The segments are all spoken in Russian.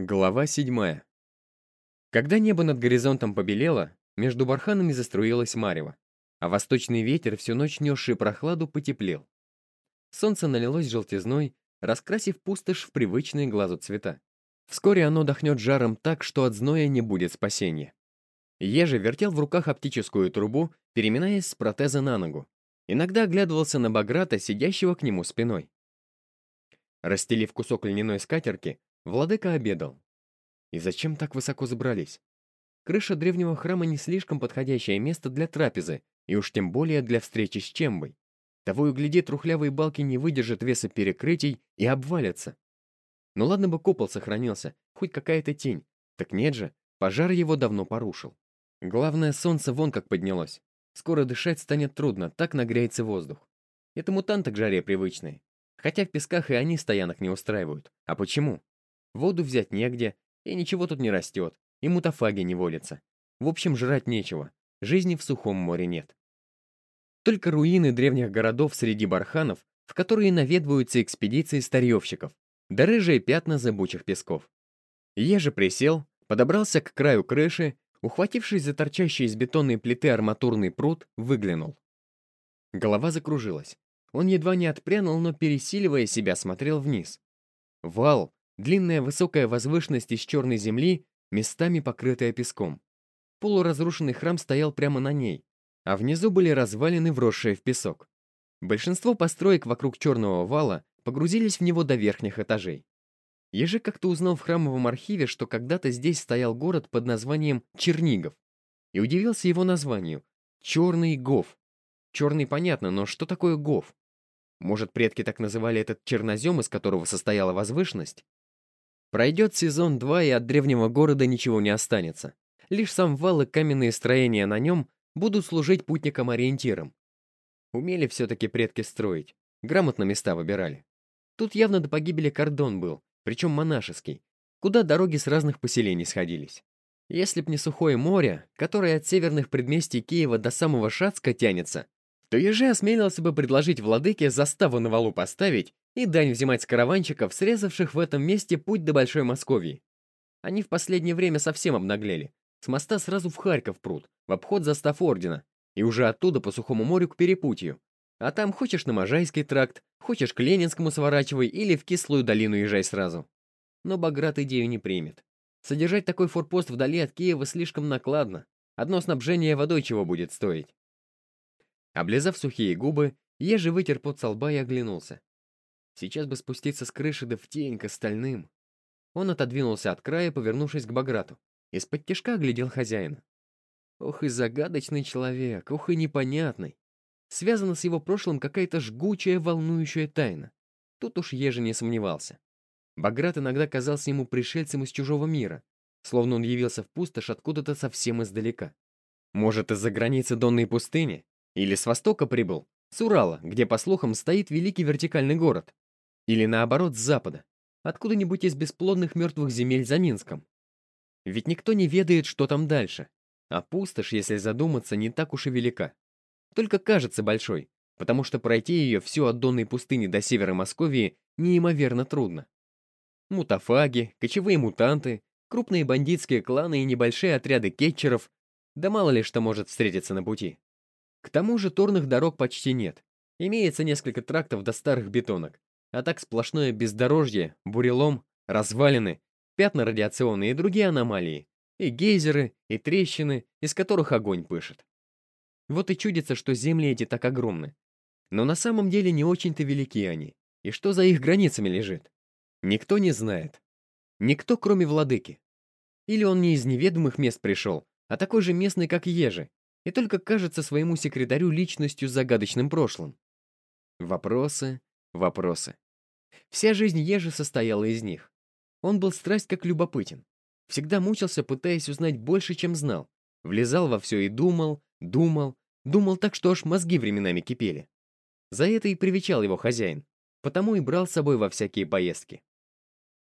Глава седьмая. Когда небо над горизонтом побелело, между барханами заструилась марево, а восточный ветер, всю ночь несший прохладу, потеплел. Солнце налилось желтизной, раскрасив пустошь в привычные глазу цвета. Вскоре оно дохнет жаром так, что от зноя не будет спасения. Ежи вертел в руках оптическую трубу, переминаясь с протеза на ногу. Иногда оглядывался на Баграта, сидящего к нему спиной. Расстелив кусок льняной скатерки, Владыка обедал. И зачем так высоко забрались? Крыша древнего храма не слишком подходящее место для трапезы, и уж тем более для встречи с Чембой. Того и гляди, трухлявые балки не выдержат веса перекрытий и обвалятся. Ну ладно бы купол сохранился, хоть какая-то тень. Так нет же, пожар его давно порушил. Главное, солнце вон как поднялось. Скоро дышать станет трудно, так нагреется воздух. Это мутанты к жаре привычные. Хотя в песках и они стоянок не устраивают. А почему? Воду взять негде, и ничего тут не растет, и мутафаги не волятся. В общем, жрать нечего, жизни в сухом море нет. Только руины древних городов среди барханов, в которые наведываются экспедиции старьевщиков, да рыжие пятна зыбучих песков. Еже присел, подобрался к краю крыши, ухватившись за торчащий из бетонной плиты арматурный пруд, выглянул. Голова закружилась. Он едва не отпрянул, но, пересиливая себя, смотрел вниз. Вал, Длинная высокая возвышенность из черной земли, местами покрытая песком. Полуразрушенный храм стоял прямо на ней, а внизу были развалины, вросшие в песок. Большинство построек вокруг черного вала погрузились в него до верхних этажей. Ежи как-то узнал в храмовом архиве, что когда-то здесь стоял город под названием Чернигов, и удивился его названию — Черный Гов. Черный понятно, но что такое Гов? Может, предки так называли этот чернозем, из которого состояла возвышенность? Пройдет сезон 2, и от древнего города ничего не останется. Лишь сам вал и каменные строения на нем будут служить путникам-ориентиром. Умели все-таки предки строить, грамотно места выбирали. Тут явно до погибели кордон был, причем монашеский, куда дороги с разных поселений сходились. Если б не сухое море, которое от северных предместий Киева до самого Шацка тянется, то Ежи осмелился бы предложить владыке заставу на валу поставить и дань взимать с караванчиков, срезавших в этом месте путь до Большой Московии. Они в последнее время совсем обнаглели. С моста сразу в Харьков прут, в обход застав ордена, и уже оттуда по сухому морю к перепутью. А там хочешь на Можайский тракт, хочешь к Ленинскому сворачивай или в Кислую долину езжай сразу. Но Баграт идею не примет. Содержать такой форпост вдали от Киева слишком накладно. Одно снабжение водой чего будет стоить. Облизав сухие губы, Ежи вытер пот со лба и оглянулся. Сейчас бы спуститься с крыши да в тень к остальным. Он отодвинулся от края, повернувшись к Баграту. Из-под тяжка глядел хозяина. Ох и загадочный человек, ох и непонятный. Связана с его прошлым какая-то жгучая, волнующая тайна. Тут уж Ежи не сомневался. Баграт иногда казался ему пришельцем из чужого мира, словно он явился в пустошь откуда-то совсем издалека. Может, из-за границы Донной пустыни? Или с востока прибыл, с Урала, где, по слухам, стоит великий вертикальный город. Или наоборот, с запада, откуда-нибудь из бесплодных мертвых земель за Минском. Ведь никто не ведает, что там дальше. А пустошь, если задуматься, не так уж и велика. Только кажется большой, потому что пройти ее всю от Донной пустыни до севера Московии неимоверно трудно. Мутафаги, кочевые мутанты, крупные бандитские кланы и небольшие отряды кетчеров, да мало ли что может встретиться на пути. К тому же торных дорог почти нет. Имеется несколько трактов до старых бетонок. А так сплошное бездорожье, бурелом, развалины, пятна радиационные и другие аномалии. И гейзеры, и трещины, из которых огонь пышет. Вот и чудится, что земли эти так огромны. Но на самом деле не очень-то велики они. И что за их границами лежит? Никто не знает. Никто, кроме владыки. Или он не из неведомых мест пришел, а такой же местный, как Ежи, и только кажется своему секретарю личностью с загадочным прошлым. Вопросы, вопросы. Вся жизнь Ежи состояла из них. Он был страсть как любопытен. Всегда мучился, пытаясь узнать больше, чем знал. Влезал во все и думал, думал, думал так, что аж мозги временами кипели. За это и привечал его хозяин, потому и брал с собой во всякие поездки.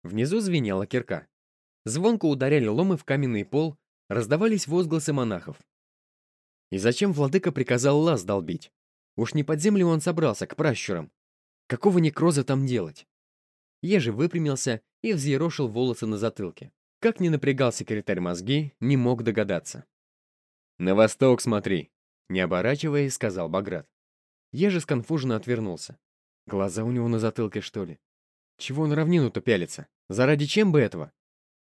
Внизу звенела кирка. Звонко ударяли ломы в каменный пол, раздавались возгласы монахов. И зачем владыка приказал лаз долбить? Уж не под землю он собрался, к пращурам. Какого некроза там делать? Ежи выпрямился и взъерошил волосы на затылке. Как ни напрягал секретарь мозги, не мог догадаться. «На восток смотри!» Не оборачиваясь, сказал Баграт. Ежи сконфуженно отвернулся. Глаза у него на затылке, что ли? Чего он равнину-то пялится? Заради чем бы этого?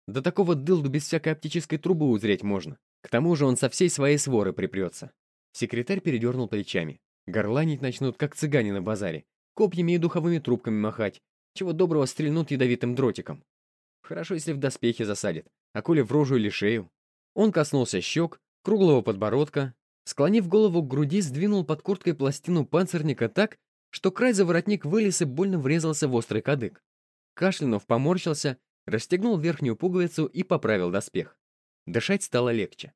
До такого дылду без всякой оптической трубы узреть можно. К тому же он со всей своей своры припрется. Секретарь передернул плечами. Горланить начнут, как цыгане на базаре. Копьями и духовыми трубками махать. Чего доброго стрельнут ядовитым дротиком. Хорошо, если в доспехи засадит, а коли в рожу или шею. Он коснулся щек, круглого подбородка, склонив голову к груди, сдвинул под курткой пластину панцирника так, что край за воротник вылез и больно врезался в острый кадык. Кашлянув поморщился, расстегнул верхнюю пуговицу и поправил доспех. Дышать стало легче.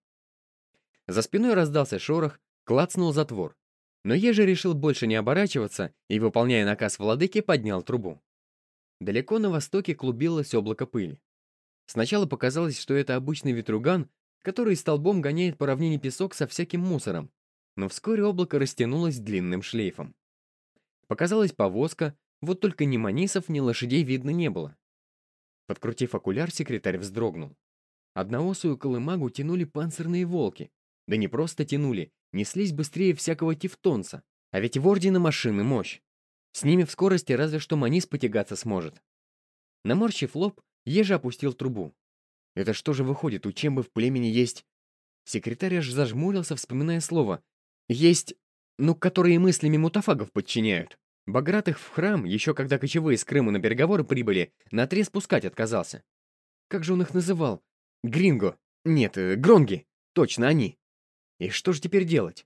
За спиной раздался шорох, клацнул затвор. Но Ежи решил больше не оборачиваться и, выполняя наказ владыки, поднял трубу. Далеко на востоке клубилось облако пыли. Сначала показалось, что это обычный ветруган, который столбом гоняет по равнине песок со всяким мусором, но вскоре облако растянулось длинным шлейфом. Показалась повозка, вот только ни манисов, ни лошадей видно не было. Подкрутив окуляр, секретарь вздрогнул. Одноосую колымагу тянули панцирные волки. Да не просто тянули, неслись быстрее всякого тевтонца. А ведь в Ордена машины мощь. С ними в скорости разве что Манис потягаться сможет. Наморщив лоб, Ежа опустил трубу. Это что же выходит, у Чембы в племени есть... Секретарь аж зажмурился, вспоминая слово. Есть... Ну, которые мыслями мутафагов подчиняют. Баграт их в храм, еще когда кочевые с Крыма на переговоры прибыли, на отрез пускать отказался. Как же он их называл? Гринго. Нет, э, Гронги. Точно они. И что же теперь делать?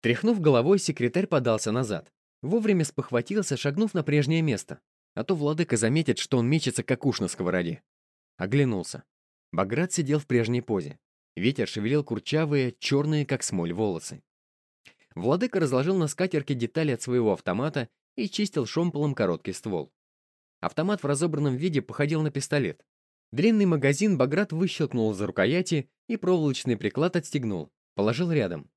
Тряхнув головой, секретарь подался назад. Вовремя спохватился, шагнув на прежнее место. А то владыка заметит, что он мечется, как уж на сковороде. Оглянулся. Баграт сидел в прежней позе. Ветер шевелил курчавые, черные, как смоль, волосы. Владыка разложил на скатерке детали от своего автомата и чистил шомполом короткий ствол. Автомат в разобранном виде походил на пистолет. Длинный магазин Баграт выщелкнул за рукояти и проволочный приклад отстегнул, положил рядом.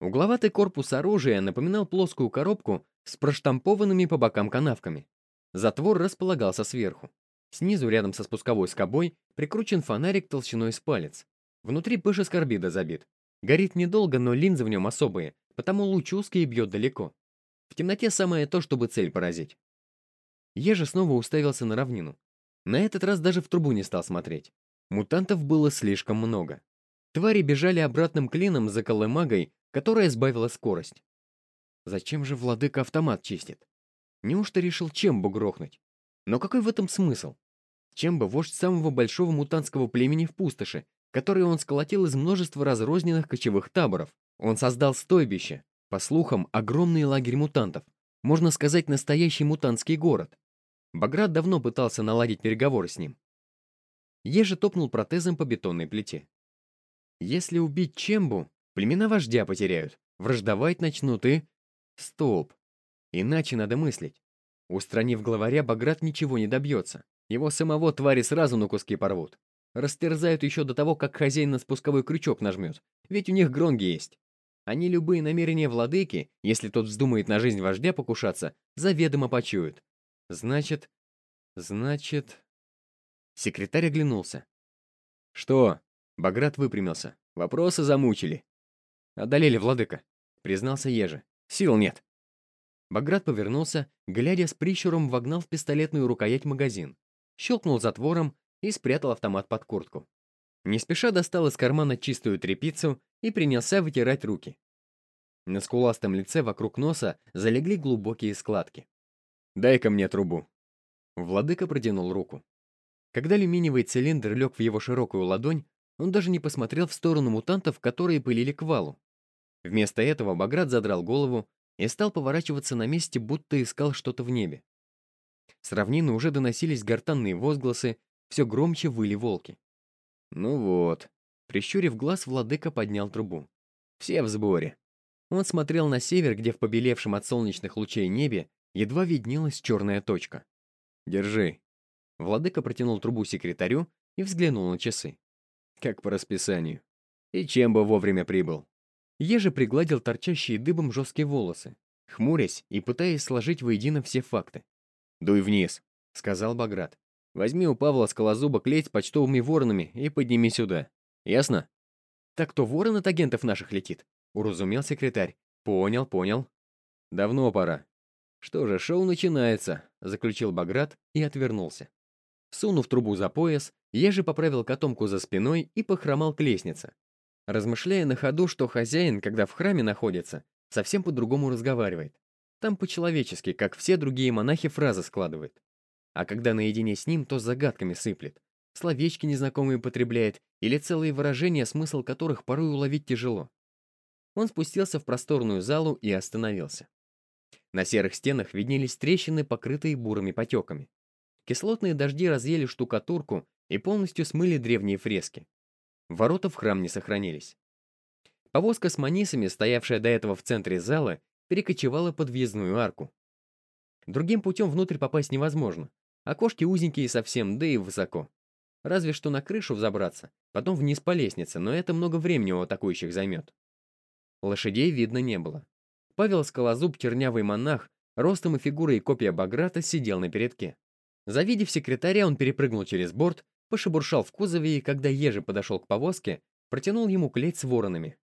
Угловатый корпус оружия напоминал плоскую коробку с проштампованными по бокам канавками. Затвор располагался сверху. Снизу, рядом со спусковой скобой, прикручен фонарик толщиной с палец. Внутри пыша скорбида забит. Горит недолго, но линзы в нем особые, потому луч узкий и бьет далеко. В темноте самое то, чтобы цель поразить. Ежа снова уставился на равнину. На этот раз даже в трубу не стал смотреть. Мутантов было слишком много. Твари бежали обратным клином за колымагой, которая сбавила скорость. Зачем же владыка автомат чистит? Неужто решил Чембу грохнуть? Но какой в этом смысл? Чемба — вождь самого большого мутантского племени в пустоши, который он сколотил из множества разрозненных кочевых таборов. Он создал стойбище, по слухам, огромный лагерь мутантов. Можно сказать, настоящий мутантский город. Баграт давно пытался наладить переговоры с ним. Ежи топнул протезом по бетонной плите. Если убить Чембу, племена вождя потеряют, враждовать начнут и... Стоп. Иначе надо мыслить. Устранив главаря, Баграт ничего не добьется. Его самого твари сразу на куски порвут. Растерзают еще до того, как хозяин на спусковой крючок нажмет. Ведь у них гронги есть. Они любые намерения владыки, если тот вздумает на жизнь вождя покушаться, заведомо почуют. Значит... Значит... Секретарь оглянулся. «Что?» Баграт выпрямился. «Вопросы замучили». «Одолели, владыка», — признался Ежи. «Сил нет». Баграт повернулся, глядя с прищуром вогнал в пистолетную рукоять магазин, щелкнул затвором и спрятал автомат под куртку. Не спеша достал из кармана чистую тряпицу и принялся вытирать руки. На скуластом лице вокруг носа залегли глубокие складки. «Дай-ка мне трубу». Владыка протянул руку. Когда алюминиевый цилиндр лег в его широкую ладонь, он даже не посмотрел в сторону мутантов, которые пылили к валу. Вместо этого Баграт задрал голову и стал поворачиваться на месте, будто искал что-то в небе. С равнины уже доносились гортанные возгласы, все громче выли волки. Ну вот. Прищурив глаз, владыка поднял трубу. Все в сборе. Он смотрел на север, где в побелевшем от солнечных лучей небе едва виднелась черная точка. «Держи». Владыка протянул трубу секретарю и взглянул на часы. Как по расписанию. И чем бы вовремя прибыл. Еже пригладил торчащие дыбом жесткие волосы, хмурясь и пытаясь сложить воедино все факты. «Дуй вниз», — сказал Баграт. Возьми у Павла скалозуба клеть с почтовыми воронами и подними сюда. Ясно? Так кто ворон от агентов наших летит? Уразумел секретарь. Понял, понял. Давно пора. Что же, шоу начинается, заключил Баграт и отвернулся. Сунув трубу за пояс, я же поправил котомку за спиной и похромал к лестнице. Размышляя на ходу, что хозяин, когда в храме находится, совсем по-другому разговаривает. Там по-человечески, как все другие монахи фразы складывает. А когда наедине с ним, то загадками сыплет. Словечки незнакомые потребляет, или целые выражения, смысл которых порой уловить тяжело. Он спустился в просторную залу и остановился. На серых стенах виднелись трещины, покрытые бурыми потеками. Кислотные дожди разъели штукатурку и полностью смыли древние фрески. Ворота в храм не сохранились. Повозка с манисами, стоявшая до этого в центре зала, перекочевала под въездную арку. Другим путем внутрь попасть невозможно. Окошки узенькие совсем, да и высоко. Разве что на крышу взобраться, потом вниз по лестнице, но это много времени у атакующих займет. Лошадей видно не было. Павел Скалозуб, чернявый монах, ростом и фигурой копия Баграта, сидел на передке. Завидев секретаря, он перепрыгнул через борт, пошебуршал в кузове и, когда Ежи подошел к повозке, протянул ему клеть с воронами.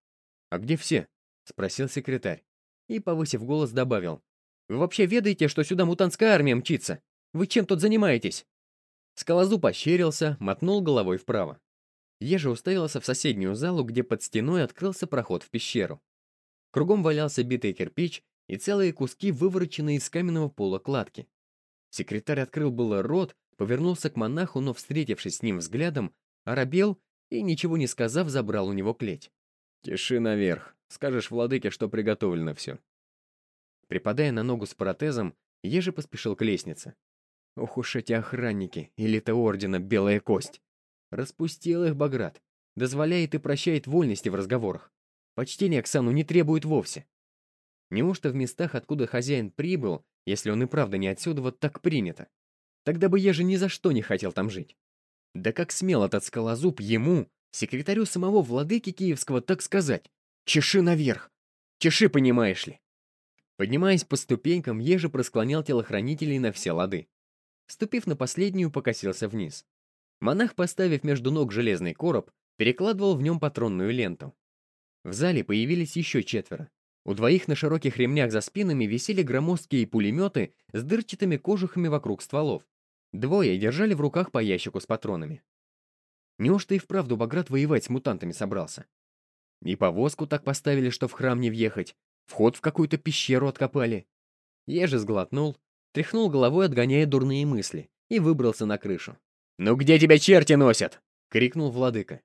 «А где все?» — спросил секретарь и, повысив голос, добавил. «Вы вообще ведаете, что сюда мутантская армия мчится? Вы чем тут занимаетесь?» Скалозуб ощерился, мотнул головой вправо. Ежа уставился в соседнюю залу, где под стеной открылся проход в пещеру. Кругом валялся битый кирпич и целые куски, вывороченные из каменного пола кладки. Секретарь открыл было рот, повернулся к монаху, но, встретившись с ним взглядом, оробел и, ничего не сказав, забрал у него клеть. «Тиши наверх», Скажешь владыке, что приготовлено все». Припадая на ногу с протезом, Ежи поспешил к лестнице. Ох уж эти охранники, элита ордена Белая Кость. Распустил их Баграт. Дозволяет и прощает вольности в разговорах. Почтение к сану не требует вовсе. Неужто в местах, откуда хозяин прибыл, если он и правда не отсюда, вот так принято? Тогда бы Ежи ни за что не хотел там жить. Да как смел этот скалозуб ему, секретарю самого владыки Киевского, так сказать? Чеши наверх! Чеши, понимаешь ли!» Поднимаясь по ступенькам, Ежи просклонял телохранителей на все лады. Ступив на последнюю, покосился вниз. Монах, поставив между ног железный короб, перекладывал в нем патронную ленту. В зале появились еще четверо. У двоих на широких ремнях за спинами висели громоздкие пулеметы с дырчатыми кожухами вокруг стволов. Двое держали в руках по ящику с патронами. Неужто и вправду Баграт воевать с мутантами собрался? И повозку так поставили, что в храм не въехать. Вход в какую-то пещеру откопали. Же сглотнул, тряхнул головой, отгоняя дурные мысли, и выбрался на крышу. «Ну где тебя черти носят?» — крикнул владыка.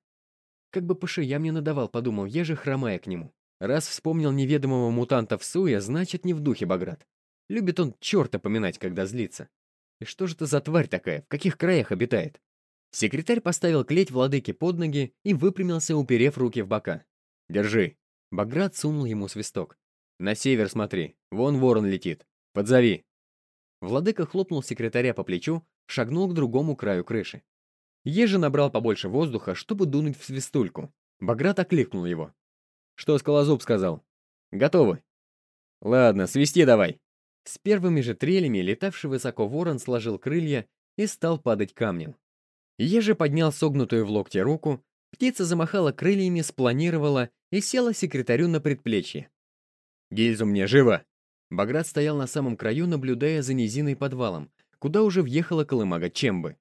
Как бы по шеям не надавал, подумал я же, хромая к нему. Раз вспомнил неведомого мутанта в суе, значит, не в духе Баграт. Любит он черта поминать, когда злится. И что же это за тварь такая, в каких краях обитает? Секретарь поставил клеть владыке под ноги и выпрямился, уперев руки в бока. Держи». Баграт сунул ему свисток. «На север смотри, вон ворон летит. Подзови». Владыка хлопнул секретаря по плечу, шагнул к другому краю крыши. Ежи набрал побольше воздуха, чтобы дунуть в свистульку. Баграт окликнул его. «Что Скалозуб сказал?» «Готовы». «Ладно, свисти давай». С первыми же трелями летавший высоко ворон сложил крылья и стал падать камнем. Ежи поднял согнутую в локте руку, Птица замахала крыльями, спланировала и села секретарю на предплечье. «Гильзу мне, живо!» Баграт стоял на самом краю, наблюдая за низиной подвалом, куда уже въехала колымага Чембы.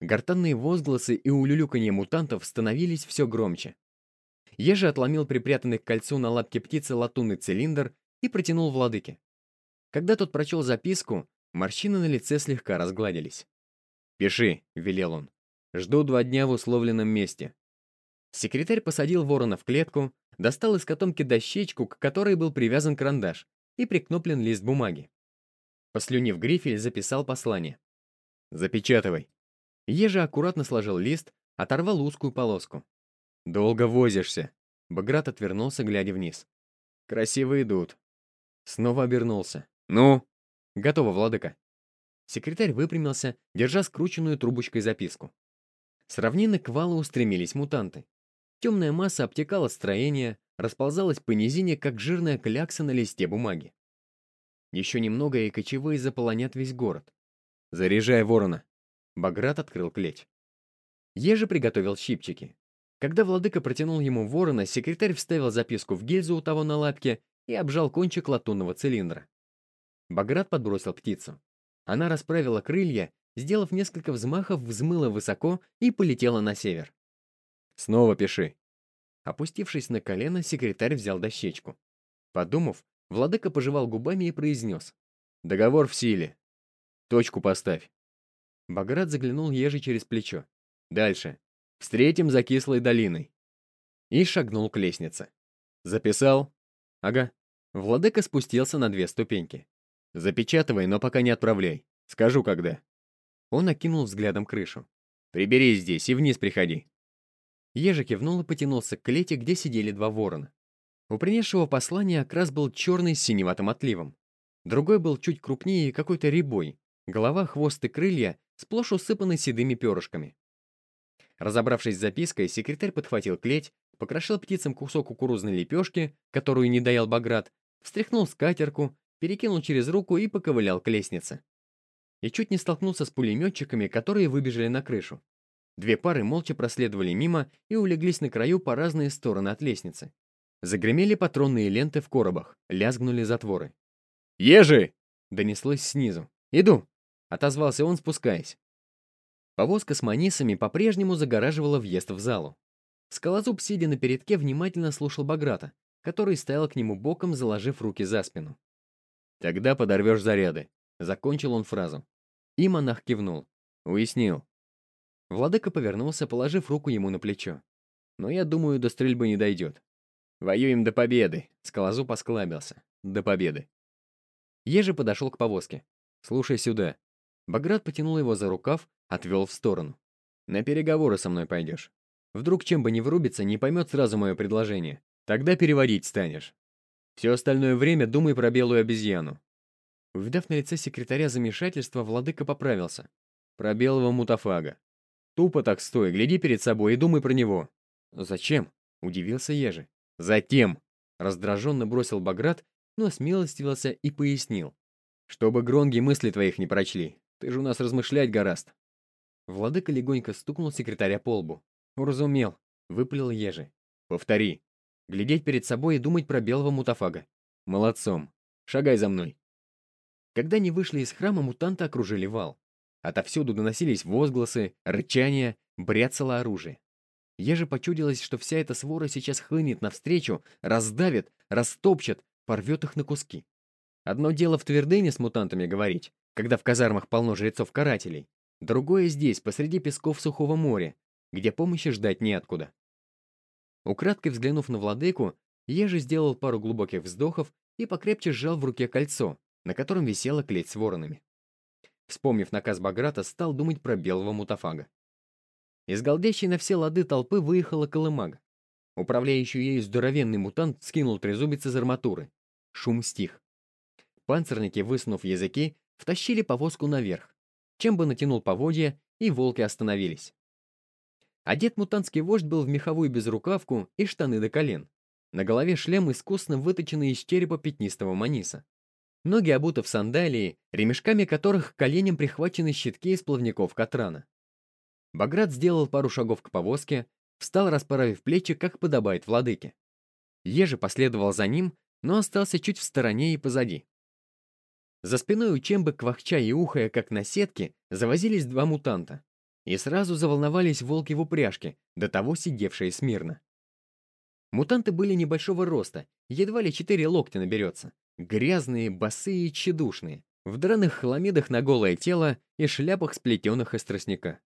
Гортанные возгласы и улюлюканье мутантов становились все громче. Ежи отломил припрятанный к кольцу на лапке птицы латунный цилиндр и протянул владыке. Когда тот прочел записку, морщины на лице слегка разгладились. «Пиши», — велел он. «Жду два дня в условленном месте. Секретарь посадил ворона в клетку, достал из котомки дощечку, к которой был привязан карандаш, и прикноплен лист бумаги. Послюнив грифель, записал послание. «Запечатывай». Ежа аккуратно сложил лист, оторвал узкую полоску. «Долго возишься». Баграт отвернулся, глядя вниз. «Красиво идут». Снова обернулся. «Ну?» «Готово, владыка». Секретарь выпрямился, держа скрученную трубочкой записку. С равнины к валу устремились мутанты. Темная масса обтекала строение, расползалась по низине, как жирная клякса на листе бумаги. Еще немного, и кочевые заполонят весь город. «Заряжай ворона!» Баграт открыл клеть. Ежи приготовил щипчики. Когда владыка протянул ему ворона, секретарь вставил записку в гильзу у того на лапке и обжал кончик латунного цилиндра. Баграт подбросил птицу. Она расправила крылья, сделав несколько взмахов, взмыла высоко и полетела на север. «Снова пиши». Опустившись на колено, секретарь взял дощечку. Подумав, владыка пожевал губами и произнес. «Договор в силе. Точку поставь». Баграт заглянул ежи через плечо. «Дальше. Встретим за кислой долиной». И шагнул к лестнице. «Записал?» «Ага». Владыка спустился на две ступеньки. «Запечатывай, но пока не отправляй. Скажу, когда». Он окинул взглядом крышу. «Прибери здесь и вниз приходи». Ежа кивнул и потянулся к клете, где сидели два ворона. У принесшего послания окрас был черный с синеватым отливом. Другой был чуть крупнее и какой-то рябой. Голова, хвост и крылья сплошь усыпаны седыми перышками. Разобравшись с запиской, секретарь подхватил клеть, покрошил птицам кусок кукурузной лепешки, которую не доел Баграт, встряхнул скатерку, перекинул через руку и поковылял к лестнице. И чуть не столкнулся с пулеметчиками, которые выбежали на крышу. Две пары молча проследовали мимо и улеглись на краю по разные стороны от лестницы. Загремели патронные ленты в коробах, лязгнули затворы. «Ежи!» — донеслось снизу. «Иду!» — отозвался он, спускаясь. Повозка с манисами по-прежнему загораживала въезд в залу. Скалозуб, сидя на передке, внимательно слушал Баграта, который стоял к нему боком, заложив руки за спину. «Тогда подорвешь заряды», — закончил он фразу. И монах кивнул. «Уяснил». Владыка повернулся, положив руку ему на плечо. «Но я думаю, до стрельбы не дойдет. Воюем до победы», — Скалозуб осклабился. «До победы». Ежи подошел к повозке. «Слушай сюда». Баграт потянул его за рукав, отвел в сторону. «На переговоры со мной пойдешь. Вдруг чем бы не врубится, не поймет сразу мое предложение. Тогда переводить станешь. Все остальное время думай про белую обезьяну». Увидав на лице секретаря замешательство, владыка поправился. «Про белого мутафага. Тупо так стой, гляди перед собой и думай про него». «Зачем?» — удивился Ежи. «Затем!» — раздраженно бросил Баграт, но смилостивился и пояснил. «Чтобы гронги мысли твоих не прочли. Ты же у нас размышлять гораст». Владыка легонько стукнул секретаря по лбу. «Уразумел», — выпалил Ежи. «Повтори. Глядеть перед собой и думать про белого мутафага. Молодцом. Шагай за мной». Когда они вышли из храма, мутанты окружили вал. Отовсюду доносились возгласы, рычания, бряцало оружие. Еже почудилось, что вся эта свора сейчас хлынет навстречу, раздавит, растопчет, порвет их на куски. Одно дело в твердыне с мутантами говорить, когда в казармах полно жрецов-карателей. Другое здесь, посреди песков сухого моря, где помощи ждать неоткуда. Украдкой взглянув на владыку, Ежи сделал пару глубоких вздохов и покрепче сжал в руке кольцо, на котором висела клеть с воронами. Вспомнив наказ Баграта, стал думать про белого мутафага. Из голдящей на все лады толпы выехала колымага. Управляющий ею здоровенный мутант скинул трезубец из арматуры. Шум стих. Панцирники, высунув языки, втащили повозку наверх. Чем бы натянул поводья, и волки остановились. Одет мутантский вождь был в меховую безрукавку и штаны до колен. На голове шлем, искусно выточенный из черепа пятнистого маниса. Ноги обуты в сандалии, ремешками которых коленям прихвачены щитки из плавников Катрана. Баграт сделал пару шагов к повозке, встал, расправив плечи, как подобает владыке. Ежи последовал за ним, но остался чуть в стороне и позади. За спиной у Чембы, квахча и ухая, как на сетке, завозились два мутанта. И сразу заволновались волки в упряжке, до того сидевшие смирно. Мутанты были небольшого роста, едва ли четыре локтя наберется. Грязные, босые и тщедушные, в драных хламидах на голое тело и шляпах сплетенных из тростника.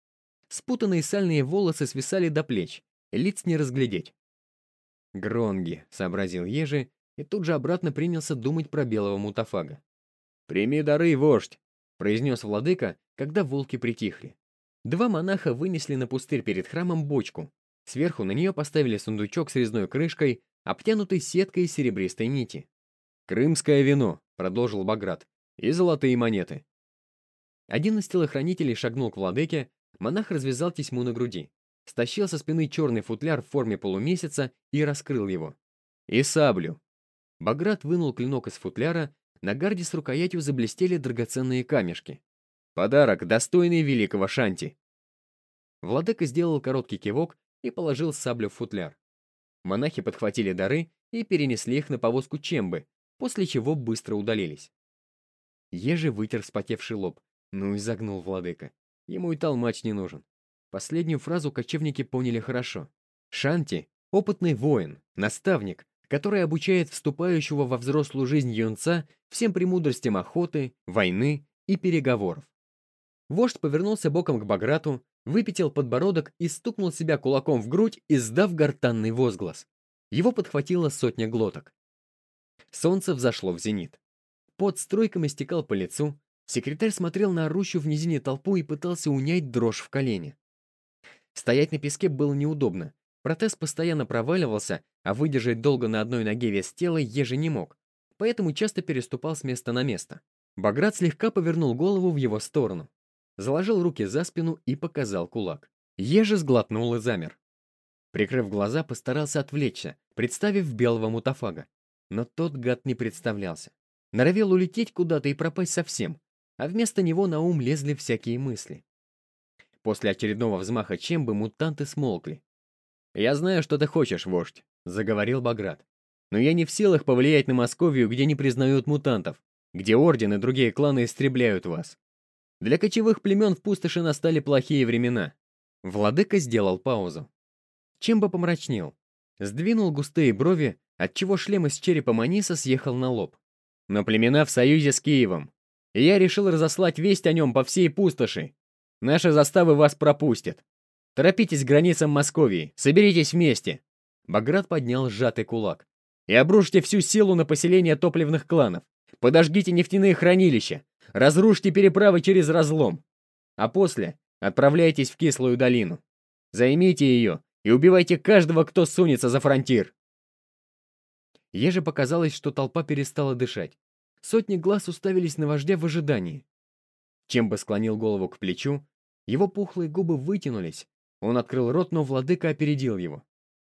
Спутанные сальные волосы свисали до плеч, лиц не разглядеть. «Гронги», — сообразил Ежи, и тут же обратно принялся думать про белого мутафага. «Прими дары, вождь!» — произнес владыка, когда волки притихли. Два монаха вынесли на пустырь перед храмом бочку. Сверху на нее поставили сундучок с резной крышкой, обтянутый сеткой серебристой нити. «Крымское вино», — продолжил Баграт, — «и золотые монеты». Один из телохранителей шагнул к владыке, Монах развязал тесьму на груди, стащил со спины черный футляр в форме полумесяца и раскрыл его. «И саблю!» Баграт вынул клинок из футляра, на гарде с рукоятью заблестели драгоценные камешки. Подарок, достойный великого Шанти. Владыка сделал короткий кивок и положил саблю в футляр. Монахи подхватили дары и перенесли их на повозку Чембы, после чего быстро удалились. Ежи вытер вспотевший лоб, ну и загнул владыка. Ему и толмач не нужен. Последнюю фразу кочевники поняли хорошо. Шанти — опытный воин, наставник, который обучает вступающего во взрослую жизнь юнца всем премудростям охоты, войны и переговоров. Вождь повернулся боком к Баграту, выпятил подбородок и стукнул себя кулаком в грудь, издав гортанный возглас. Его подхватила сотня глоток. Солнце взошло в зенит. Под струйками стекал по лицу, секретарь смотрел на орущую в низине толпу и пытался унять дрожь в колене. Стоять на песке было неудобно, протез постоянно проваливался, а выдержать долго на одной ноге вес тела еже не мог, поэтому часто переступал с места на место. Баграт слегка повернул голову в его сторону заложил руки за спину и показал кулак. Ежи сглотнул и замер. Прикрыв глаза, постарался отвлечься, представив белого мутафага. Но тот гад не представлялся. Норовел улететь куда-то и пропасть совсем, а вместо него на ум лезли всякие мысли. После очередного взмаха чембы мутанты смолкли. «Я знаю, что ты хочешь, вождь», — заговорил Баграт. «Но я не в силах повлиять на Московию, где не признают мутантов, где Орден и другие кланы истребляют вас. Для кочевых племен в пустоши настали плохие времена. Владыка сделал паузу. Чем бы помрачнел. Сдвинул густые брови, отчего шлем из черепа Маниса съехал на лоб. Но племена в союзе с Киевом. И я решил разослать весть о нем по всей пустоши. Наши заставы вас пропустят. Торопитесь к границам Московии, соберитесь вместе. Баграт поднял сжатый кулак. И обрушьте всю силу на поселение топливных кланов. Подожгите нефтяные хранилища, разрушьте переправы через разлом. А после отправляйтесь в Кислую долину. Займите ее и убивайте каждого, кто сунется за фронтир. Еже показалось, что толпа перестала дышать. Сотни глаз уставились на вождя в ожидании. Чем бы склонил голову к плечу, его пухлые губы вытянулись. Он открыл рот, но владыка опередил его.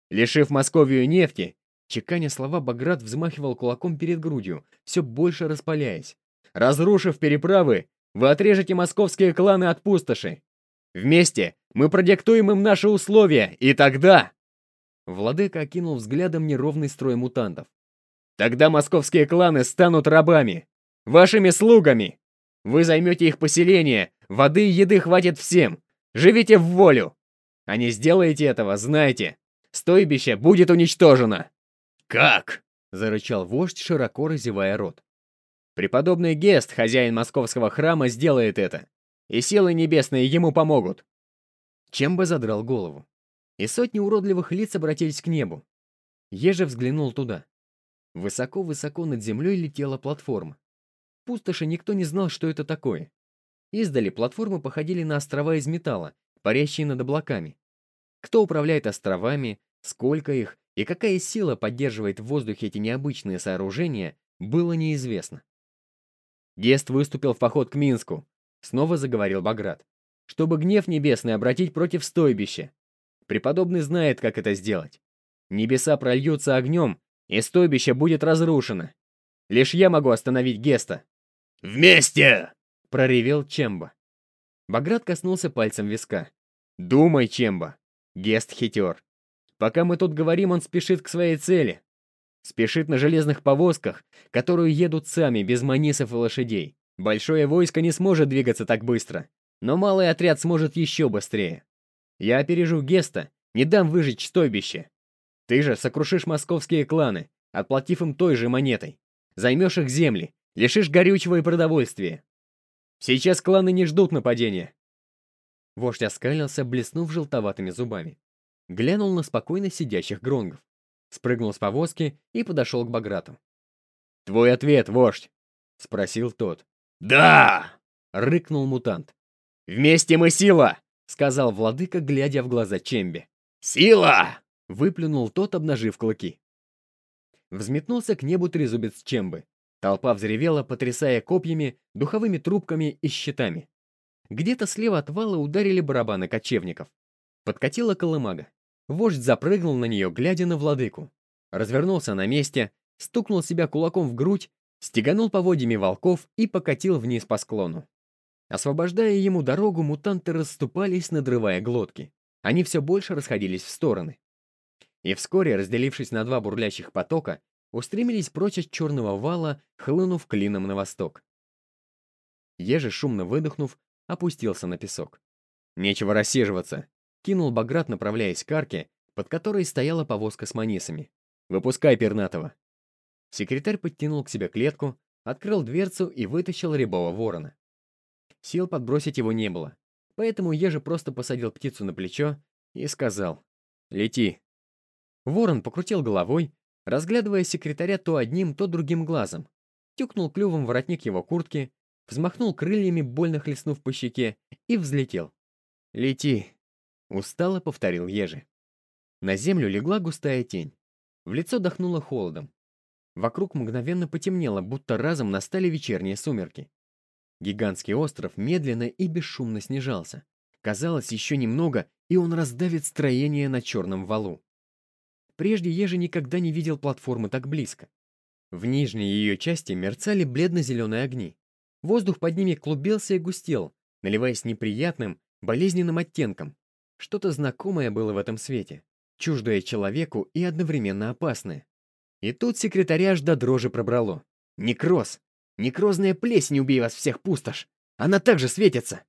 Лишив Московию нефти, чеканя слова, Баграт взмахивал кулаком перед грудью, все больше распаляясь. Разрушив переправы, вы отрежете московские кланы от пустоши. Вместе мы продиктуем им наши условия, и тогда...» Владыка окинул взглядом неровный строй мутантов. «Тогда московские кланы станут рабами, вашими слугами. Вы займете их поселение, воды и еды хватит всем. Живите в волю. А не сделаете этого, знайте, стойбище будет уничтожено». «Как?» — зарычал вождь, широко разевая рот. Преподобный Гест, хозяин московского храма, сделает это. И силы небесные ему помогут. Чем бы задрал голову. И сотни уродливых лиц обратились к небу. Еже взглянул туда. Высоко-высоко над землей летела платформа. В пустоши никто не знал, что это такое. Издали платформы походили на острова из металла, парящие над облаками. Кто управляет островами, сколько их и какая сила поддерживает в воздухе эти необычные сооружения, было неизвестно. Гест выступил в поход к Минску, снова заговорил Баграт, чтобы гнев небесный обратить против стойбища. Преподобный знает, как это сделать. Небеса прольются огнем, и стойбище будет разрушено. Лишь я могу остановить Геста. «Вместе!» — проревел Чемба. Баграт коснулся пальцем виска. «Думай, Чемба. Гест хитер. Пока мы тут говорим, он спешит к своей цели. Спешит на железных повозках, которые едут сами, без манисов и лошадей. Большое войско не сможет двигаться так быстро, но малый отряд сможет еще быстрее. Я опережу Геста, не дам выжечь стойбище. Ты же сокрушишь московские кланы, отплатив им той же монетой. Займешь их земли, лишишь горючего и продовольствия. Сейчас кланы не ждут нападения. Вождь оскалился, блеснув желтоватыми зубами. Глянул на спокойно сидящих гронгов спрыгнул с повозки и подошел к Баграту. «Твой ответ, вождь!» — спросил тот. «Да!» — рыкнул мутант. «Вместе мы сила!» — сказал владыка, глядя в глаза Чембе. «Сила!» — выплюнул тот, обнажив клыки. Взметнулся к небу трезубец Чембы. Толпа взревела, потрясая копьями, духовыми трубками и щитами. Где-то слева от вала ударили барабаны кочевников. Подкатила колымага. Вождь запрыгнул на нее, глядя на владыку. Развернулся на месте, стукнул себя кулаком в грудь, стеганул поводьями волков и покатил вниз по склону. Освобождая ему дорогу, мутанты расступались, надрывая глотки. Они все больше расходились в стороны. И вскоре, разделившись на два бурлящих потока, устремились прочь от черного вала, хлынув клином на восток. Ежи, шумно выдохнув, опустился на песок. «Нечего рассиживаться!» — кинул Баграт, направляясь к арке, под которой стояла повозка с манисами. «Выпускай пернатого!» Секретарь подтянул к себе клетку, открыл дверцу и вытащил рябого ворона. Сил подбросить его не было, поэтому Ежи просто посадил птицу на плечо и сказал «Лети». Ворон покрутил головой, разглядывая секретаря то одним, то другим глазом, тюкнул клювом воротник его куртки, взмахнул крыльями, больно хлестнув по щеке, и взлетел. «Лети!» — устало повторил Ежи. На землю легла густая тень. В лицо дохнуло холодом. Вокруг мгновенно потемнело, будто разом настали вечерние сумерки. Гигантский остров медленно и бесшумно снижался. Казалось, еще немного, и он раздавит строение на черном валу. Прежде Ежи никогда не видел платформы так близко. В нижней ее части мерцали бледно-зеленые огни. Воздух под ними клубился и густел, наливаясь неприятным, болезненным оттенком. Что-то знакомое было в этом свете, чуждое человеку и одновременно опасное. И тут секретаря аж до дрожи пробрало. «Некроз! Некрозная плесень, убей вас всех, пустошь! Она также светится!»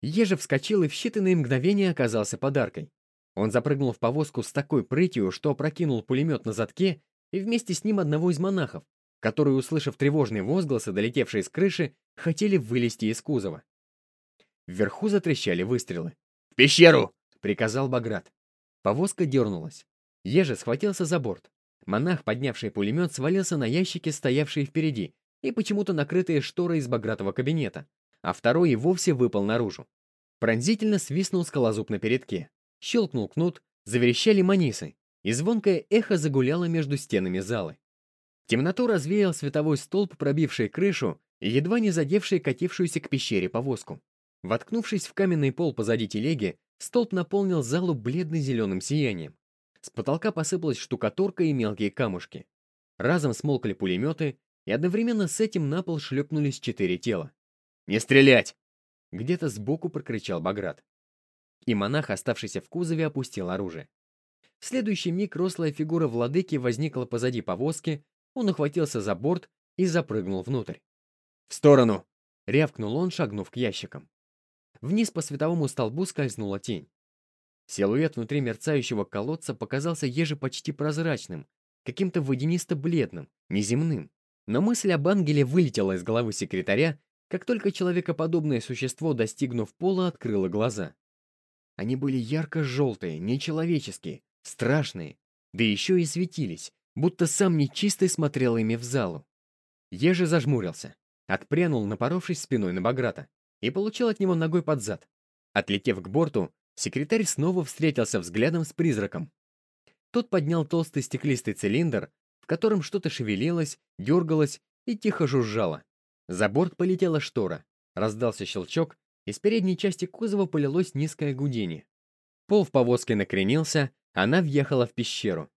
Ежев вскочил и в считанные мгновения оказался подаркой. Он запрыгнул в повозку с такой прытью, что опрокинул пулемет на задке и вместе с ним одного из монахов, которые, услышав тревожные возгласы, долетевшие с крыши, хотели вылезти из кузова. Вверху затрещали выстрелы. «В пещеру!» — приказал Баграт. Повозка дернулась. Ежи схватился за борт. Монах, поднявший пулемет, свалился на ящики, стоявшие впереди, и почему-то накрытые шторы из багратого кабинета, а второй и вовсе выпал наружу. Пронзительно свистнул скалозуб на передке. Щелкнул кнут, заверещали манисы, и звонкое эхо загуляло между стенами залы. Темноту развеял световой столб, пробивший крышу и едва не задевший катившуюся к пещере повозку. Воткнувшись в каменный пол позади телеги, столб наполнил залу бледно-зеленым сиянием. С потолка посыпалась штукатурка и мелкие камушки. Разом смолкли пулеметы, и одновременно с этим на пол шлепнулись четыре тела. «Не стрелять!» Где-то сбоку прокричал Баграт и монах, оставшийся в кузове, опустил оружие. В следующий миг рослая фигура владыки возникла позади повозки, он ухватился за борт и запрыгнул внутрь. «В сторону!» — рявкнул он, шагнув к ящикам. Вниз по световому столбу скользнула тень. Силуэт внутри мерцающего колодца показался еже почти прозрачным, каким-то водянисто-бледным, неземным. Но мысль об ангеле вылетела из головы секретаря, как только человекоподобное существо, достигнув пола, открыло глаза. Они были ярко-желтые, нечеловеческие, страшные, да еще и светились, будто сам нечистый смотрел ими в залу. Еже зажмурился, отпрянул, напоровшись спиной на Баграта, и получил от него ногой под зад. Отлетев к борту, секретарь снова встретился взглядом с призраком. Тот поднял толстый стеклистый цилиндр, в котором что-то шевелилось, дергалось и тихо жужжало. За борт полетела штора, раздался щелчок, из передней части кузова полилось низкое гудение. Пол в повозке накренился, она въехала в пещеру.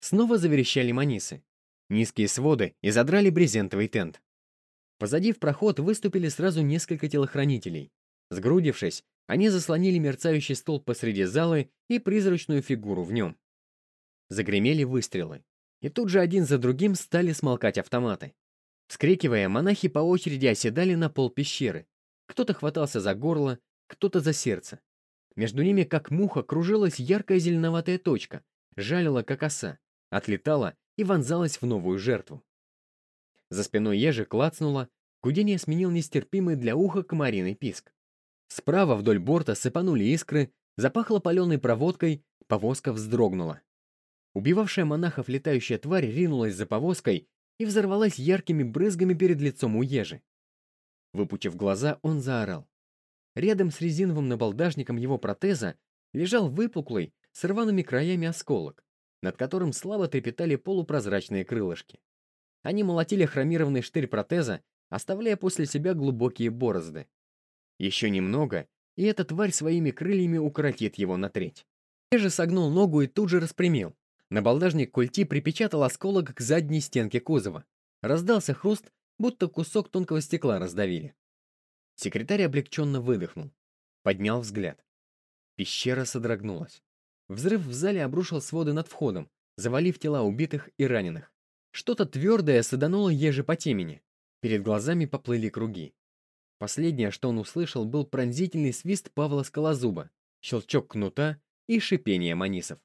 Снова заверещали манисы. Низкие своды и задрали брезентовый тент. Позади в проход выступили сразу несколько телохранителей. Сгрудившись, они заслонили мерцающий столб посреди зала и призрачную фигуру в нем. Загремели выстрелы. И тут же один за другим стали смолкать автоматы. Вскрикивая, монахи по очереди оседали на пол пещеры, кто-то хватался за горло, кто-то за сердце. Между ними, как муха, кружилась яркая зеленоватая точка, жалила, как оса, отлетала и вонзалась в новую жертву. За спиной ежи клацнуло, гудение сменил нестерпимый для уха комариный писк. Справа вдоль борта сыпанули искры, запахло паленой проводкой, повозка вздрогнула. Убивавшая монахов летающая тварь ринулась за повозкой и взорвалась яркими брызгами перед лицом у ежи. Выпучив глаза, он заорал. Рядом с резиновым набалдажником его протеза лежал выпуклый, с рваными краями осколок, над которым слабо трепетали полупрозрачные крылышки. Они молотили хромированный штырь протеза, оставляя после себя глубокие борозды. Еще немного, и эта тварь своими крыльями укоротит его на треть. Я же согнул ногу и тут же распрямил. Набалдажник культи припечатал осколок к задней стенке кузова. Раздался хруст, будто кусок тонкого стекла раздавили. Секретарь облегченно выдохнул. Поднял взгляд. Пещера содрогнулась. Взрыв в зале обрушил своды над входом, завалив тела убитых и раненых. Что-то твердое садануло еже по темени. Перед глазами поплыли круги. Последнее, что он услышал, был пронзительный свист Павла Скалозуба, щелчок кнута и шипение манисов.